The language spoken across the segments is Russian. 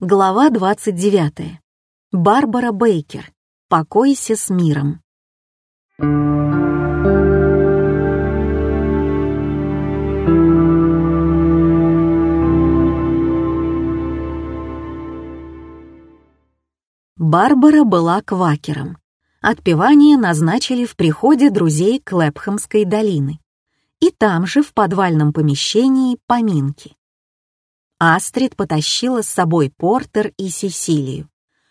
Глава 29. Барбара Бейкер. Покойся с миром. Барбара была квакером. Отпевание назначили в приходе друзей Клэпхэмской долины. И там же, в подвальном помещении, поминки. Астрид потащила с собой Портер и Сесилию,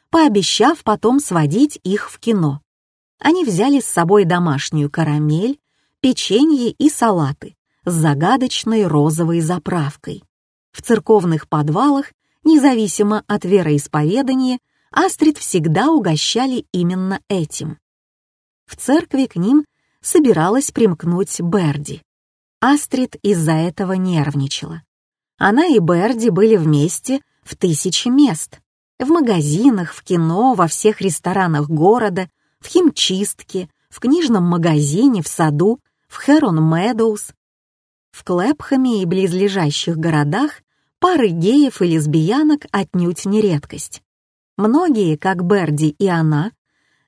пообещав потом сводить их в кино. Они взяли с собой домашнюю карамель, печенье и салаты с загадочной розовой заправкой. В церковных подвалах, независимо от вероисповедания, Астрид всегда угощали именно этим. В церкви к ним собиралась примкнуть Берди. Астрид из-за этого нервничала. Она и Берди были вместе в тысячи мест. В магазинах, в кино, во всех ресторанах города, в химчистке, в книжном магазине, в саду, в Хэрон Мэдоуз. В Клэпхаме и близлежащих городах пары геев и лесбиянок отнюдь не редкость. Многие, как Берди и она,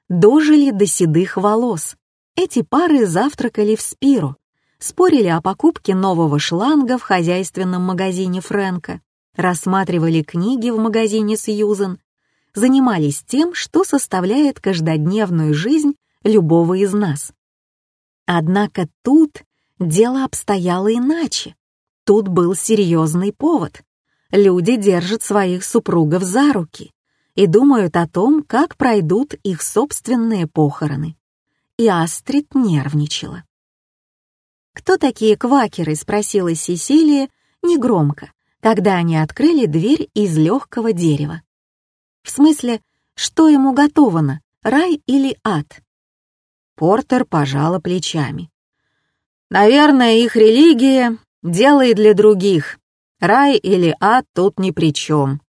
дожили до седых волос. Эти пары завтракали в Спиру, спорили о покупке нового шланга в хозяйственном магазине Фрэнка, рассматривали книги в магазине Сьюзен, занимались тем, что составляет каждодневную жизнь любого из нас. Однако тут дело обстояло иначе. Тут был серьезный повод. Люди держат своих супругов за руки и думают о том, как пройдут их собственные похороны. И Астрид нервничала. «Кто такие квакеры?» — спросила Сесилия негромко, когда они открыли дверь из легкого дерева. «В смысле, что ему готовано, рай или ад?» Портер пожала плечами. «Наверное, их религия — дело и для других. Рай или ад тут ни при чем».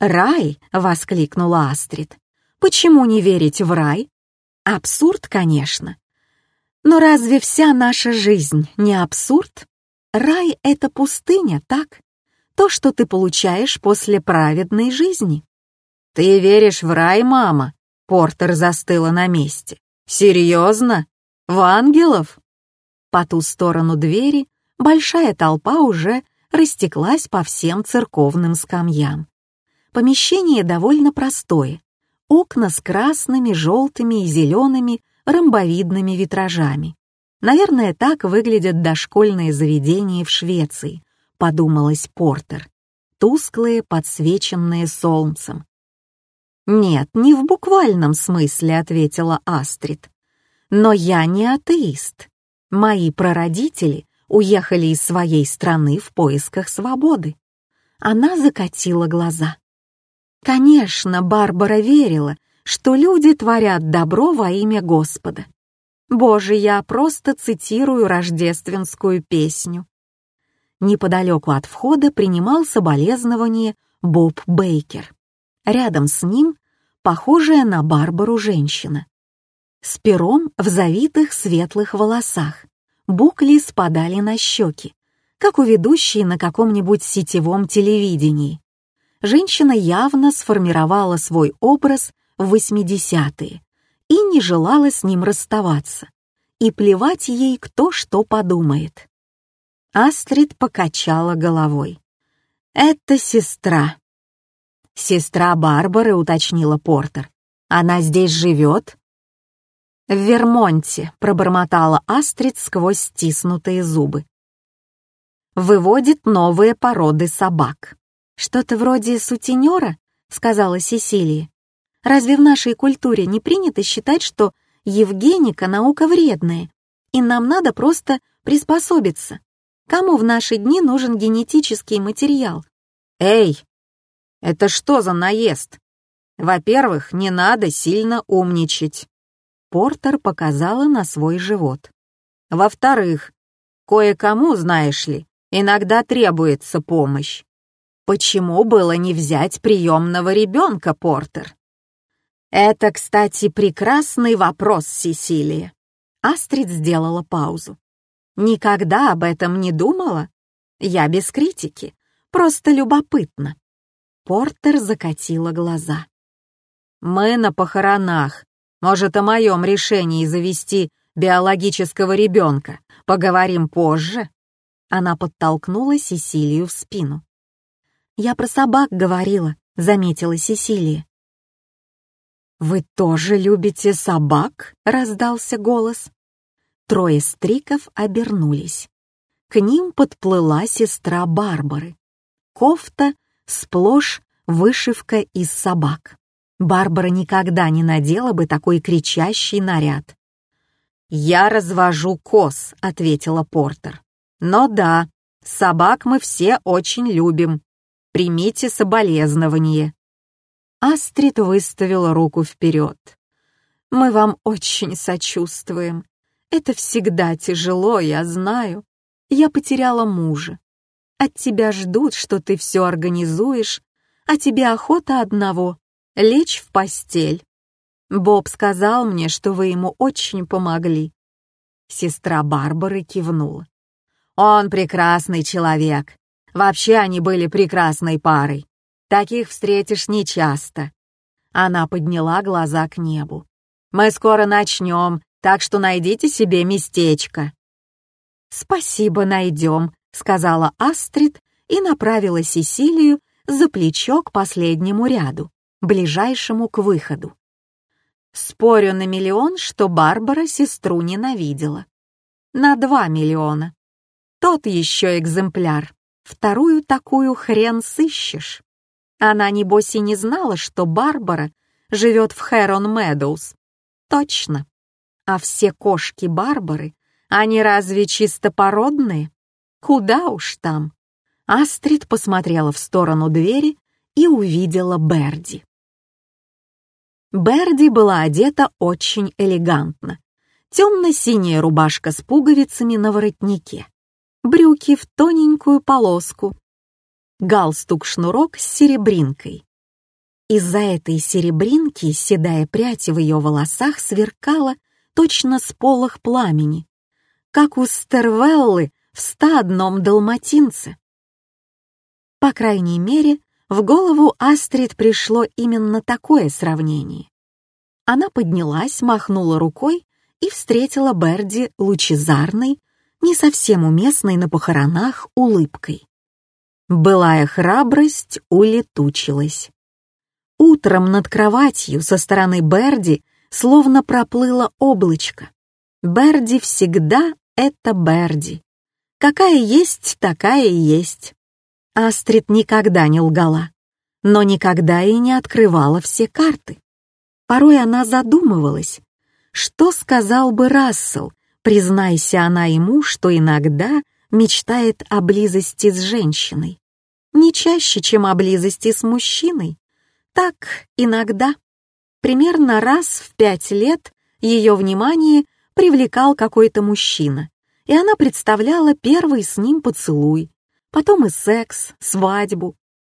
«Рай?» — воскликнула Астрид. «Почему не верить в рай?» «Абсурд, конечно. Но разве вся наша жизнь не абсурд? Рай — это пустыня, так? То, что ты получаешь после праведной жизни. «Ты веришь в рай, мама?» Портер застыла на месте. «Серьезно? В ангелов?» По ту сторону двери большая толпа уже растеклась по всем церковным скамьям. Помещение довольно простое. Окна с красными, желтыми и зелеными ромбовидными витражами. Наверное, так выглядят дошкольные заведения в Швеции, подумалась Портер. Тусклые, подсвеченные солнцем. «Нет, не в буквальном смысле», — ответила Астрид. «Но я не атеист. Мои прародители уехали из своей страны в поисках свободы». Она закатила глаза. Конечно, Барбара верила, что люди творят добро во имя Господа. Боже, я просто цитирую рождественскую песню. Неподалеку от входа принимал соболезнование Боб Бейкер. Рядом с ним похожая на Барбару женщина. С пером в завитых светлых волосах. Букли спадали на щеки, как у ведущей на каком-нибудь сетевом телевидении. Женщина явно сформировала свой образ в 80-е и не желала с ним расставаться, и плевать ей кто что подумает. Астрид покачала головой. «Это сестра». «Сестра Барбары», — уточнила Портер. «Она здесь живет?» «В Вермонте», — пробормотала Астрид сквозь стиснутые зубы. «Выводит новые породы собак». «Что-то вроде сутенера?» — сказала Сесилия. Разве в нашей культуре не принято считать, что Евгеника — наука вредная, и нам надо просто приспособиться? Кому в наши дни нужен генетический материал? Эй, это что за наезд? Во-первых, не надо сильно умничать. Портер показала на свой живот. Во-вторых, кое-кому, знаешь ли, иногда требуется помощь. Почему было не взять приемного ребенка, Портер? Это, кстати, прекрасный вопрос, Сесилия. Астрид сделала паузу. Никогда об этом не думала? Я без критики, просто любопытно. Портер закатила глаза. «Мы на похоронах. Может, о моем решении завести биологического ребенка поговорим позже?» Она подтолкнула Сесилию в спину. «Я про собак говорила», — заметила Сесилия. «Вы тоже любите собак?» — раздался голос. Трое стриков обернулись. К ним подплыла сестра Барбары. Кофта сплошь вышивка из собак. Барбара никогда не надела бы такой кричащий наряд. «Я развожу коз», — ответила Портер. «Но да, собак мы все очень любим. Примите соболезнование». Астрид выставила руку вперед. «Мы вам очень сочувствуем. Это всегда тяжело, я знаю. Я потеряла мужа. От тебя ждут, что ты все организуешь, а тебе охота одного — лечь в постель. Боб сказал мне, что вы ему очень помогли». Сестра Барбары кивнула. «Он прекрасный человек. Вообще они были прекрасной парой. Таких встретишь нечасто». Она подняла глаза к небу. «Мы скоро начнем, так что найдите себе местечко». «Спасибо, найдем», — сказала Астрид и направила Сесилию за плечо к последнему ряду, ближайшему к выходу. Спорю на миллион, что Барбара сестру ненавидела. На два миллиона. Тот еще экземпляр. Вторую такую хрен сыщешь. Она, небось, и не знала, что Барбара живет в Хэрон Медоуз. Точно. А все кошки Барбары, они разве чистопородные? Куда уж там. Астрид посмотрела в сторону двери и увидела Берди. Берди была одета очень элегантно. Темно-синяя рубашка с пуговицами на воротнике, брюки в тоненькую полоску, галстук-шнурок с серебринкой. Из-за этой серебринки седая прядь в ее волосах сверкала точно с полох пламени, как у Стервеллы в стадном далматинце. По крайней мере, в голову Астрид пришло именно такое сравнение. Она поднялась, махнула рукой и встретила Берди лучезарной, не совсем уместной на похоронах улыбкой. Былая храбрость улетучилась. Утром над кроватью со стороны Берди словно проплыло облачко. Берди всегда это Берди. Какая есть, такая и есть. Астрид никогда не лгала, но никогда и не открывала все карты. Порой она задумывалась, что сказал бы Рассел, признайся она ему, что иногда мечтает о близости с женщиной. Не чаще, чем о близости с мужчиной. Так, иногда. Примерно раз в пять лет ее внимание привлекал какой-то мужчина, и она представляла первый с ним поцелуй, потом и секс, свадьбу.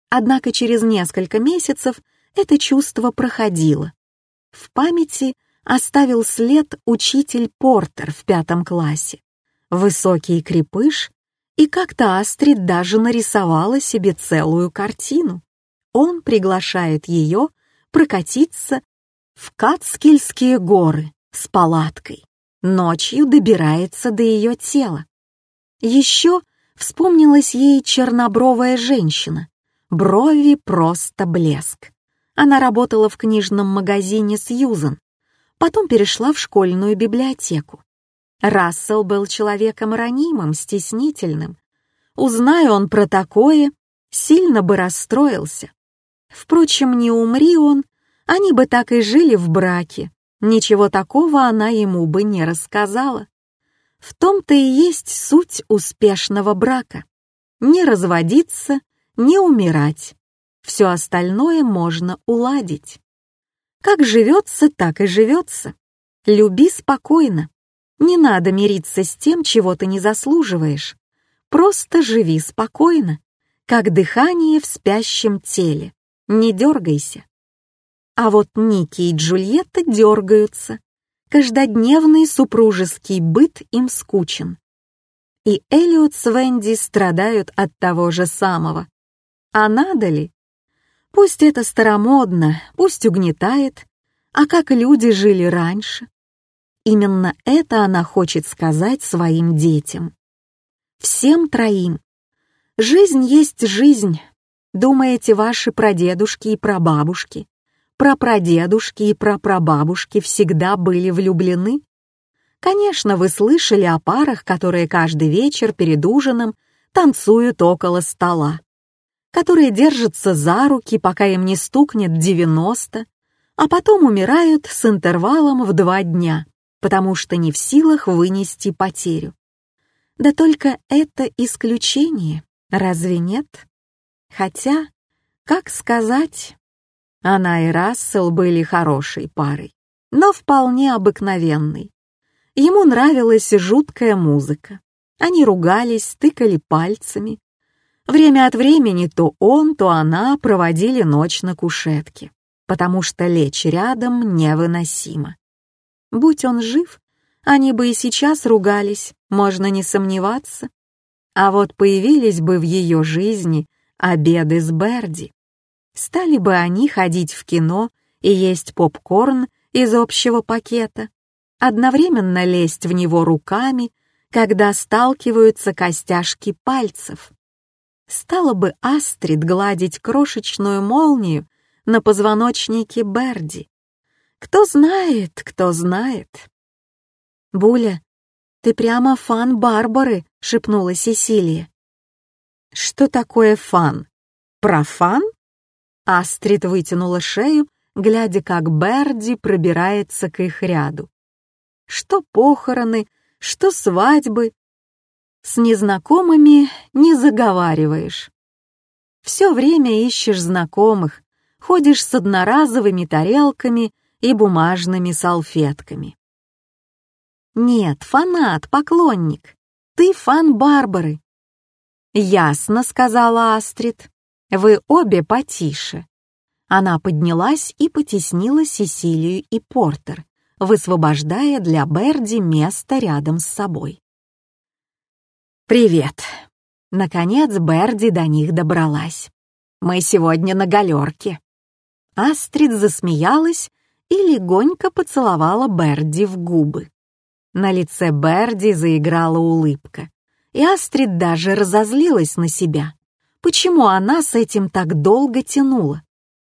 Однако через несколько месяцев это чувство проходило. В памяти оставил след учитель Портер в пятом классе. Высокий крепыш, и как-то Астрид даже нарисовала себе целую картину. Он приглашает ее прокатиться в Кацкильские горы с палаткой. Ночью добирается до ее тела. Еще вспомнилась ей чернобровая женщина. Брови просто блеск. Она работала в книжном магазине Сьюзан, потом перешла в школьную библиотеку. Рассел был человеком ранимым, стеснительным. Узнай он про такое, сильно бы расстроился. Впрочем, не умри он, они бы так и жили в браке. Ничего такого она ему бы не рассказала. В том-то и есть суть успешного брака. Не разводиться, не умирать. Все остальное можно уладить. Как живется, так и живется. Люби спокойно. Не надо мириться с тем, чего ты не заслуживаешь. Просто живи спокойно, как дыхание в спящем теле. Не дергайся. А вот Ники и Джульетта дергаются. Каждодневный супружеский быт им скучен. И Элиот с Венди страдают от того же самого. А надо ли? Пусть это старомодно, пусть угнетает, а как люди жили раньше? Именно это она хочет сказать своим детям. Всем троим. Жизнь есть жизнь. Думаете, ваши прадедушки и прабабушки, прапрадедушки и прапрабабушки всегда были влюблены? Конечно, вы слышали о парах, которые каждый вечер перед ужином танцуют около стола, которые держатся за руки, пока им не стукнет 90, а потом умирают с интервалом в два дня, потому что не в силах вынести потерю. Да только это исключение, разве нет? Хотя, как сказать, она и Рассел были хорошей парой, но вполне обыкновенной. Ему нравилась жуткая музыка. Они ругались, тыкали пальцами. Время от времени то он, то она проводили ночь на кушетке, потому что лечь рядом невыносимо. Будь он жив, они бы и сейчас ругались, можно не сомневаться. А вот появились бы в ее жизни обеды с Берди. Стали бы они ходить в кино и есть попкорн из общего пакета, одновременно лезть в него руками, когда сталкиваются костяшки пальцев. Стала бы Астрид гладить крошечную молнию на позвоночнике Берди. Кто знает, кто знает. «Буля, ты прямо фан Барбары», — шепнула Сесилия. «Что такое фан? Профан?» Астрид вытянула шею, глядя, как Берди пробирается к их ряду. Что похороны, что свадьбы. С незнакомыми не заговариваешь. Все время ищешь знакомых, ходишь с одноразовыми тарелками и бумажными салфетками. Нет, фанат, поклонник. Ты фан Барбары. Ясно, сказала Астрид. Вы обе потише. Она поднялась и потеснила Сесилию и Портер, высвобождая для Берди место рядом с собой. «Привет!» Наконец Берди до них добралась. «Мы сегодня на галерке». Астрид засмеялась и легонько поцеловала Берди в губы. На лице Берди заиграла улыбка, и Астрид даже разозлилась на себя. Почему она с этим так долго тянула?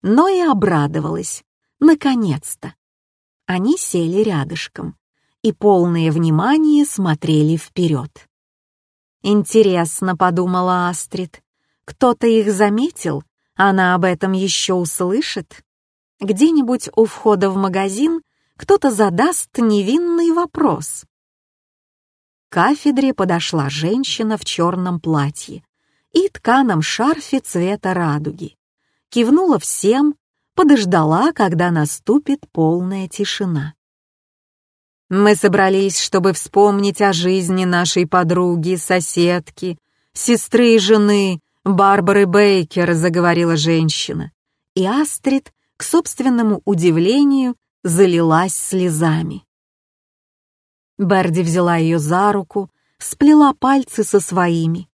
Но и обрадовалась. Наконец-то они сели рядышком и полное внимание смотрели вперед. «Интересно», — подумала Астрид, — «кто-то их заметил? Она об этом еще услышит? Где-нибудь у входа в магазин кто-то задаст невинный вопрос». К кафедре подошла женщина в черном платье и тканом шарфе цвета радуги. Кивнула всем, подождала, когда наступит полная тишина. Мы собрались, чтобы вспомнить о жизни нашей подруги, соседки, сестры и жены Барбары Бейкер, заговорила женщина. И Астрид, к собственному удивлению, залилась слезами. Берди взяла ее за руку, сплела пальцы со своими.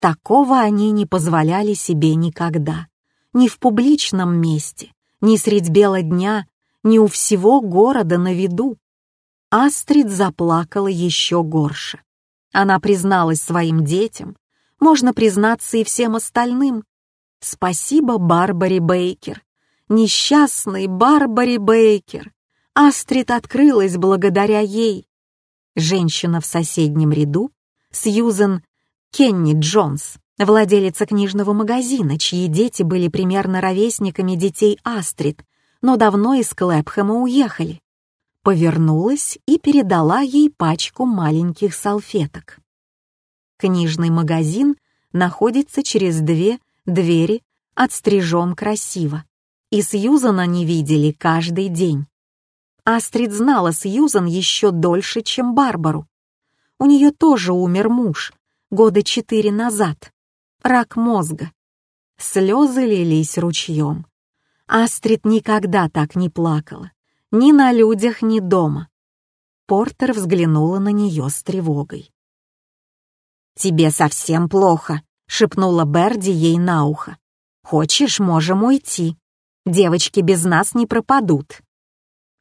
Такого они не позволяли себе никогда ни в публичном месте, ни средь бела дня, ни у всего города на виду. Астрид заплакала еще горше. Она призналась своим детям, можно признаться и всем остальным. Спасибо Барбаре Бейкер, несчастной Барбаре Бейкер. Астрид открылась благодаря ей. Женщина в соседнем ряду, Сьюзен Кенни Джонс, владелица книжного магазина, чьи дети были примерно ровесниками детей Астрид, но давно из Клэпхэма уехали. Повернулась и передала ей пачку маленьких салфеток. Книжный магазин находится через две двери, отстрижен красиво, и Сьюзана не видели каждый день. Астрид знала Сьюзан еще дольше, чем Барбару. У нее тоже умер муж, года четыре назад, рак мозга. Слезы лились ручьем. Астрид никогда так не плакала, ни на людях, ни дома. Портер взглянула на нее с тревогой. «Тебе совсем плохо», — шепнула Берди ей на ухо. Хочешь, можем уйти. Девочки без нас не пропадут».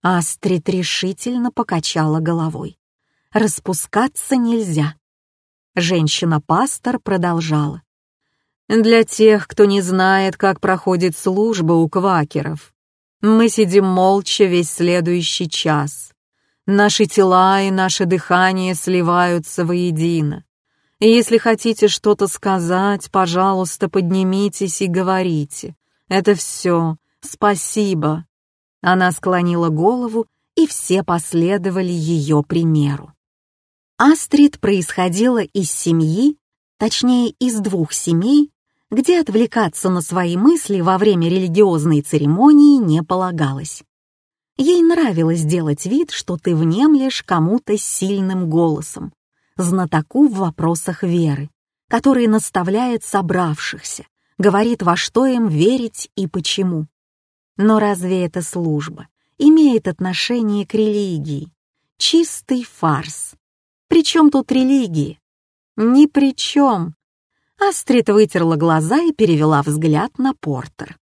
Астрид решительно покачала головой. Распускаться нельзя. Женщина-пастор продолжала. Для тех, кто не знает, как проходит служба у квакеров, мы сидим молча весь следующий час. Наши тела и наше дыхание сливаются воедино. Если хотите что-то сказать, пожалуйста, поднимитесь и говорите. Это все. Спасибо. Она склонила голову, и все последовали ее примеру. Астрид происходила из семьи, точнее, из двух семей, где отвлекаться на свои мысли во время религиозной церемонии не полагалось. Ей нравилось делать вид, что ты внемлешь кому-то сильным голосом, знатоку в вопросах веры, который наставляет собравшихся, говорит, во что им верить и почему. Но разве эта служба имеет отношение к религии? Чистый фарс. Причем тут религии? Ни при чем. Астрид вытерла глаза и перевела взгляд на Портер.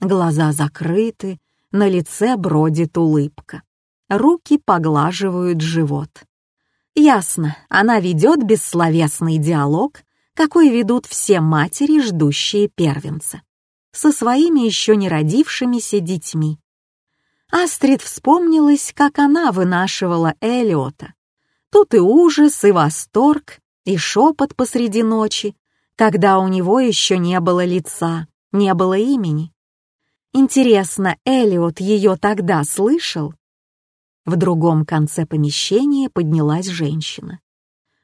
Глаза закрыты, на лице бродит улыбка. Руки поглаживают живот. Ясно, она ведет бессловесный диалог, какой ведут все матери, ждущие первенца, со своими еще не родившимися детьми. Астрид вспомнилась, как она вынашивала Элиота. Тут и ужас, и восторг, и шепот посреди ночи, когда у него еще не было лица, не было имени. Интересно, Элиот ее тогда слышал? В другом конце помещения поднялась женщина.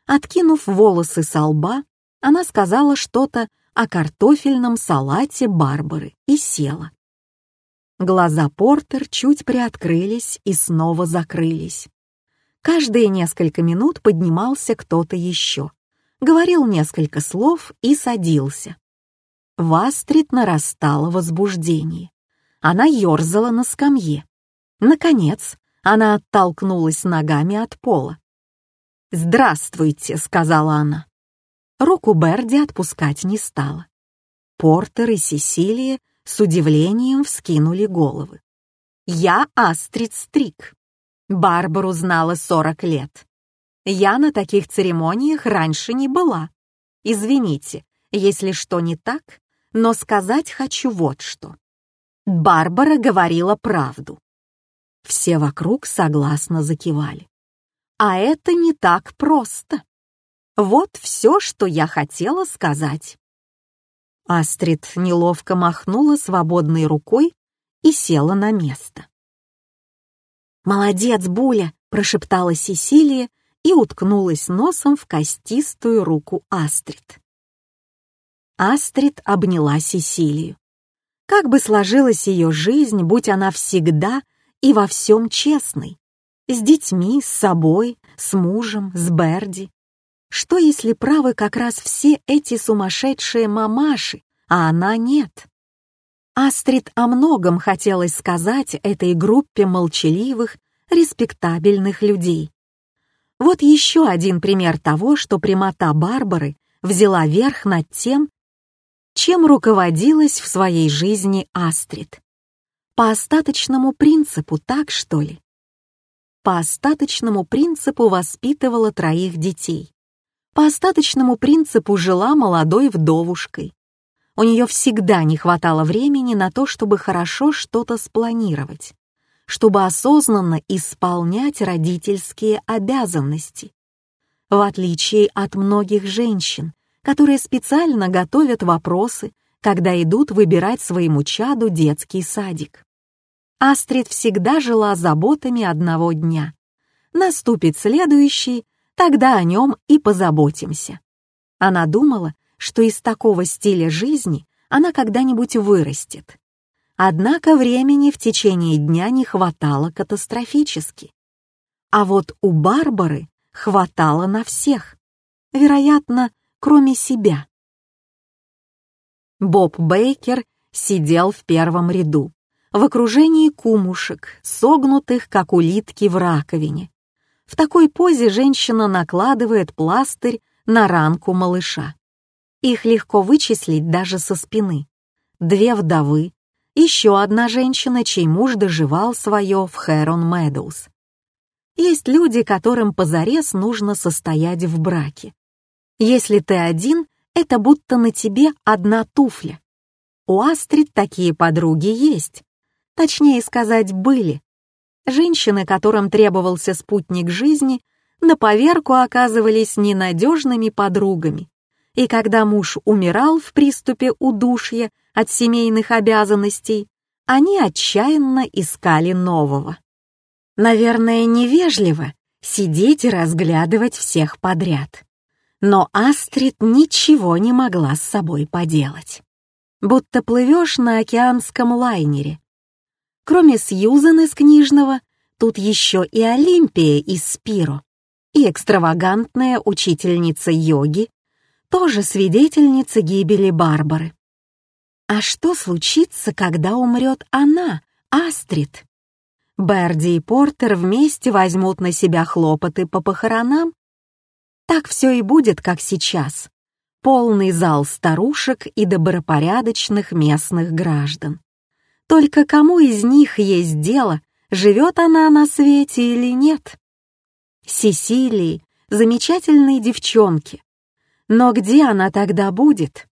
Откинув волосы со лба, она сказала что-то о картофельном салате Барбары и села. Глаза Портер чуть приоткрылись и снова закрылись. Каждые несколько минут поднимался кто-то еще говорил несколько слов и садился. В Астрид нарастало возбуждение. Она ерзала на скамье. Наконец, она оттолкнулась ногами от пола. «Здравствуйте», — сказала она. Руку Берди отпускать не стала. Портер и Сесилия с удивлением вскинули головы. «Я Астрид Стрик. Барбару знала сорок лет. Я на таких церемониях раньше не была. Извините, если что не так, но сказать хочу вот что. Барбара говорила правду. Все вокруг согласно закивали. А это не так просто. Вот все, что я хотела сказать. Астрид неловко махнула свободной рукой и села на место. «Молодец, Буля!» — прошептала Сесилия и уткнулась носом в костистую руку Астрид. Астрид обняла Сесилию. Как бы сложилась ее жизнь, будь она всегда и во всем честной. С детьми, с собой, с мужем, с Берди. Что если правы как раз все эти сумасшедшие мамаши, а она нет? Астрид о многом хотелось сказать этой группе молчаливых, респектабельных людей. Вот еще один пример того, что прямота Барбары взяла верх над тем, чем руководилась в своей жизни Астрид. По остаточному принципу, так что ли? По остаточному принципу воспитывала троих детей. По остаточному принципу жила молодой вдовушкой. У нее всегда не хватало времени на то, чтобы хорошо что-то спланировать чтобы осознанно исполнять родительские обязанности. В отличие от многих женщин, которые специально готовят вопросы, когда идут выбирать своему чаду детский садик. Астрид всегда жила заботами одного дня. Наступит следующий, тогда о нем и позаботимся. Она думала, что из такого стиля жизни она когда-нибудь вырастет. Однако времени в течение дня не хватало катастрофически. А вот у Барбары хватало на всех. Вероятно, кроме себя. Боб Бейкер сидел в первом ряду, в окружении кумушек, согнутых, как улитки в раковине. В такой позе женщина накладывает пластырь на ранку малыша. Их легко вычислить даже со спины. две вдовы, еще одна женщина, чей муж доживал свое в Хэрон Мэдоуз. Есть люди, которым позарез нужно состоять в браке. Если ты один, это будто на тебе одна туфля. У Астрид такие подруги есть. Точнее сказать, были. Женщины, которым требовался спутник жизни, на поверку оказывались ненадежными подругами. И когда муж умирал в приступе удушья от семейных обязанностей, они отчаянно искали нового. Наверное, невежливо сидеть и разглядывать всех подряд. Но Астрид ничего не могла с собой поделать. Будто плывешь на океанском лайнере. Кроме Сьюзен из книжного, тут еще и Олимпия из Спиро, и экстравагантная учительница йоги, тоже свидетельница гибели Барбары. А что случится, когда умрет она, Астрид? Берди и Портер вместе возьмут на себя хлопоты по похоронам? Так все и будет, как сейчас. Полный зал старушек и добропорядочных местных граждан. Только кому из них есть дело, живет она на свете или нет? Сесилии, замечательной девчонке. Но где она тогда будет?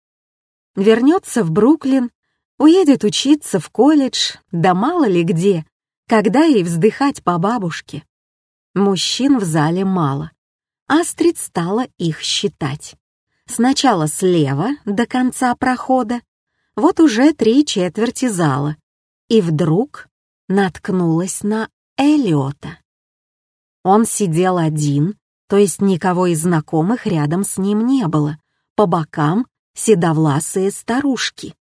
Вернется в Бруклин, уедет учиться в колледж, да мало ли где, когда ей вздыхать по бабушке? Мужчин в зале мало. Астрид стала их считать. Сначала слева до конца прохода, вот уже три четверти зала. И вдруг наткнулась на Элиота. Он сидел один, то есть никого из знакомых рядом с ним не было, по бокам седовласые старушки.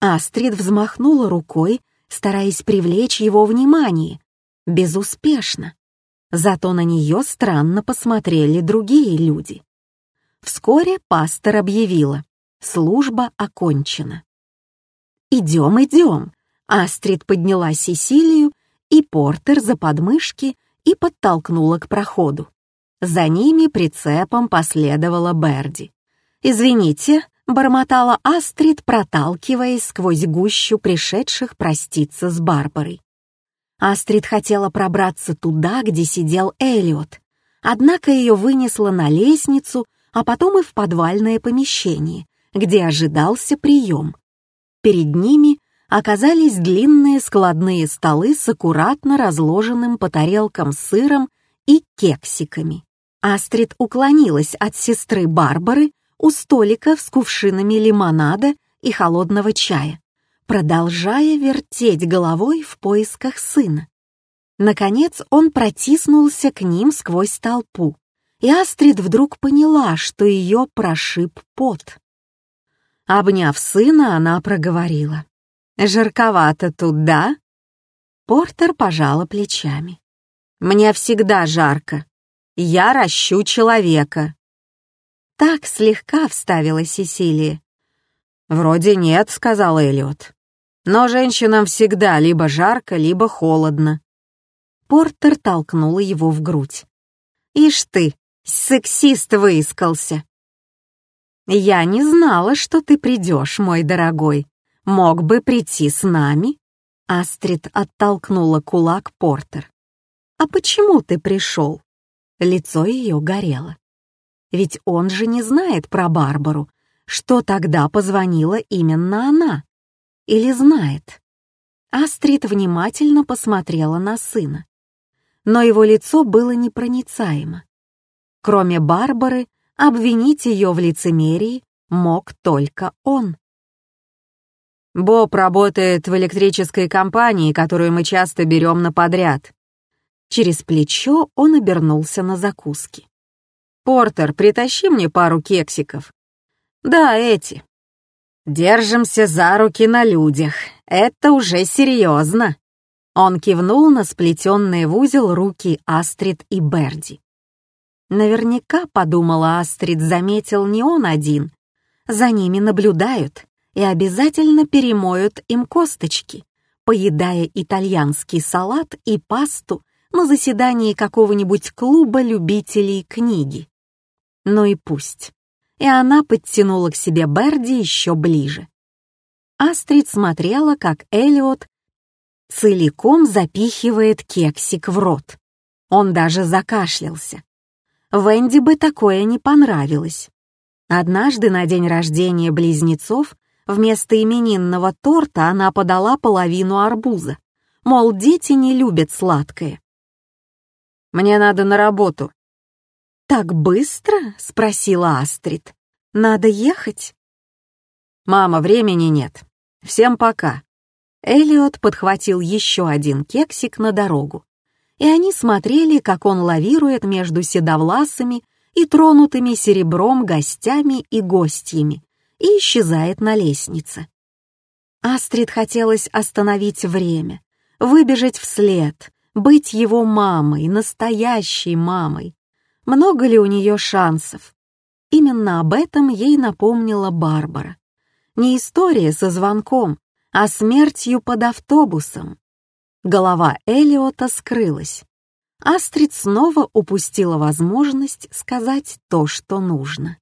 Астрид взмахнула рукой стараясь привлечь его внимание. Безуспешно. Зато на нее странно посмотрели другие люди. Вскоре пастор объявила, служба окончена. «Идем, идем!» Астрид подняла Сесилию и Портер за подмышки и подтолкнула к проходу. За ними прицепом последовала Берди. «Извините, бормотала Астрид, проталкиваясь сквозь гущу пришедших проститься с Барбарой. Астрид хотела пробраться туда, где сидел Элиот, однако ее вынесло на лестницу, а потом и в подвальное помещение, где ожидался прием. Перед ними оказались длинные складные столы с аккуратно разложенным по тарелкам сыром и кексиками. Астрид уклонилась от сестры Барбары, у столика с кувшинами лимонада и холодного чая, продолжая вертеть головой в поисках сына. Наконец он протиснулся к ним сквозь толпу, и Астрид вдруг поняла, что ее прошиб пот. Обняв сына, она проговорила. «Жарковато тут, да?» Портер пожала плечами. «Мне всегда жарко. Я ращу человека так слегка вставила Сесилия. «Вроде нет», — сказал Эллиот. «Но женщинам всегда либо жарко, либо холодно». Портер толкнула его в грудь. «Ишь ты, сексист выискался!» «Я не знала, что ты придешь, мой дорогой. Мог бы прийти с нами?» Астрид оттолкнула кулак Портер. «А почему ты пришел?» Лицо ее горело. Ведь он же не знает про Барбару, что тогда позвонила именно она. Или знает? Астрид внимательно посмотрела на сына. Но его лицо было непроницаемо. Кроме Барбары, обвинить ее в лицемерии мог только он. «Боб работает в электрической компании, которую мы часто берем на подряд». Через плечо он обернулся на закуски. «Портер, притащи мне пару кексиков». «Да, эти». «Держимся за руки на людях. Это уже серьезно». Он кивнул на сплетенные в узел руки Астрид и Берди. Наверняка, подумала Астрид, заметил не он один. За ними наблюдают и обязательно перемоют им косточки, поедая итальянский салат и пасту на заседании какого-нибудь клуба любителей книги. Ну и пусть. И она подтянула к себе Берди еще ближе. Астрид смотрела, как Элиот целиком запихивает кексик в рот. Он даже закашлялся. Венди бы такое не понравилось. Однажды на день рождения близнецов вместо именинного торта она подала половину арбуза. Мол, дети не любят сладкое. «Мне надо на работу». «Так быстро?» — спросила Астрид. «Надо ехать?» «Мама, времени нет. Всем пока». Элиот подхватил еще один кексик на дорогу, и они смотрели, как он лавирует между седовласыми и тронутыми серебром гостями и гостьями и исчезает на лестнице. Астрид хотелось остановить время, выбежать вслед, быть его мамой, настоящей мамой. Много ли у нее шансов? Именно об этом ей напомнила Барбара. Не история со звонком, а смертью под автобусом. Голова Элиота скрылась. Астрид снова упустила возможность сказать то, что нужно.